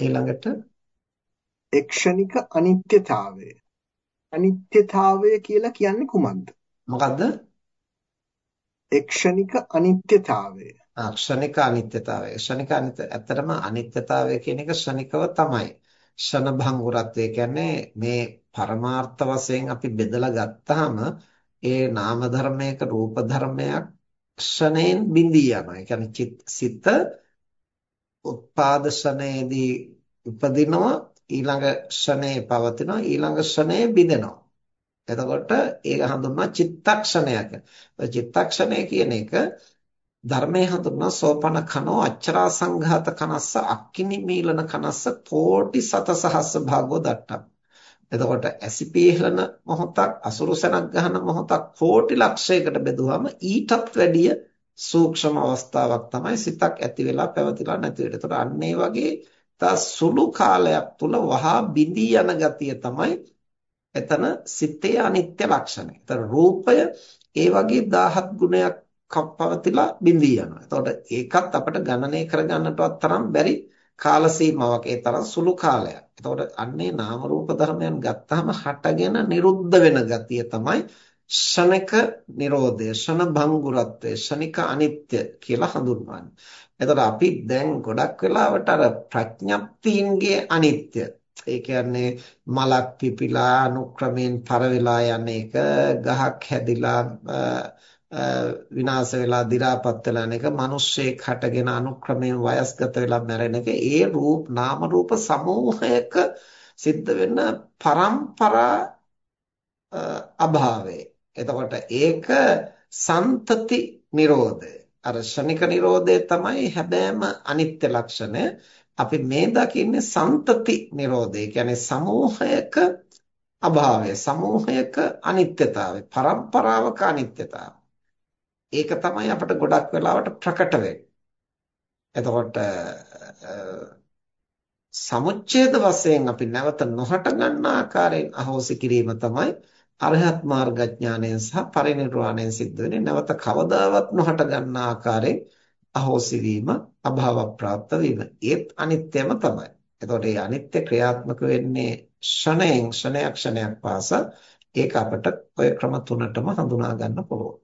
ඊළඟට එක්ෂණික අනිත්‍යතාවය. අනිත්‍යතාවය කියලා කියන්නේ කුමක්ද? මොකද්ද? එක්ෂණික අනිත්‍යතාවය. ක්ෂණික අනිත්‍යතාවය. ක්ෂණික අනිත්‍ය ඇත්තටම අනිත්‍යතාවය කියන එක ක්ෂණිකව තමයි. ක්ෂණ භංගුරත්වය කියන්නේ මේ පරමාර්ථ වශයෙන් අපි බෙදලා ගත්තාම ඒ නාම ධර්මයක රූප ධර්මයක් ක්ෂණයෙන් බිඳී යනවා. ඒ කියන්නේ සිත උත්පාද ක්ෂණයේදී උපදිනවා ඊළඟ ක්ෂණයේ පවතිනවා ඊළඟ ක්ෂණයේ බිඳෙනවා. එතකොට ඒක හඳුන්වනවා චිත්තක්ෂණයක්. චිත්තක්ෂණය කියන එක ධර්මයේ හඳුන්වන සෝපන කනෝ අච්චරා සංඝාත කනස්ස අක්කිනි මීලන කනස්ස කෝටි සත සහස්ස භාගෝ දට්ටම්. එතකොට ඇසිපීහලන මොහොතක් අසුරුසනක් ගහන මොහොතක් කෝටි ලක්ෂයකට බෙදුවම ඊටත් වැඩිය සූක්ෂම අවස්ථාවක් තමයි සිතක් ඇති වෙලා පැවතිලා නැති වෙලා. එතකොට අන්න ඒ වගේ තා සුළු කාලයක් තුල වහා බිඳී යන ගතිය තමයි එතන සිතේ අනිත්‍ය ලක්ෂණය. එතන රූපය ඒ වගේ 17 ගුණයක් පවතිලා බිඳී යනවා. එතකොට ඒකත් අපිට ගණනය කරගන්නටවත් තරම් බැරි කාල සීමාවක්. ඒ තරම් සුළු කාලයක්. එතකොට අන්නේ නාම රූප ධර්මයන් ගත්තාම හටගෙන නිරුද්ධ වෙන ගතිය තමයි ෂණක නිරෝධය, ෂණ භංගුරත්වය, ෂණික අනිත්‍ය කියලා හඳුන්වන්නේ. එතකොට අපි දැන් ගොඩක් වෙලාවට අර ප්‍රඥප්තියින්ගේ අනිත්‍ය ඒ කියන්නේ මලක් පිපිලා අනුක්‍රමයෙන් පර වෙලා යන එක ගහක් හැදිලා විනාශ වෙලා දි รา පත් වෙලා යන එක මිනිස්සෙක් හටගෙන අනුක්‍රමයෙන් වයස්ගත වෙලා මැරෙන එක ඒ රූප නාම රූප සමූහයක සිද්ධ වෙන පරම්පරා අභාවය. එතකොට ඒක සන්තති නිරෝධය. අර ශනික නිරෝධය තමයි හැබෑම අනිත්‍ය ලක්ෂණය. අපි මේ දකින්නේ සන්තති නිරෝධය. කියන්නේ සමූහයක අභාවය, සමූහයක අනිත්‍යතාවය, පරම්පරාවක අනිත්‍යතාවය. ඒක තමයි අපිට ගොඩක් වෙලාවට ප්‍රකට වෙන්නේ. එතකොට සමුච්ඡේද වශයෙන් අපි නැවත නොහට ගන්න ආකාරයෙන් අහෝසි කිරීම තමයි අරහත් මාර්ගඥානයෙන් සහ පරිනිර්වාණයෙන් සිද්ධ වෙන්නේ නැවත කවදාවත් නොහට ගන්න ආකාරයෙන් අහෝසි වීම අභාව ප්‍රාප්ත වීම ඒත් අනිත්‍යම තමයි. එතකොට මේ අනිත්‍ය ක්‍රියාත්මක වෙන්නේ ෂණයෙන් ෂණයක් ෂණයක් පාසා ඒක අපිට ඔය ක්‍රම තුනටම හඳුනා ගන්න පුළුවන්.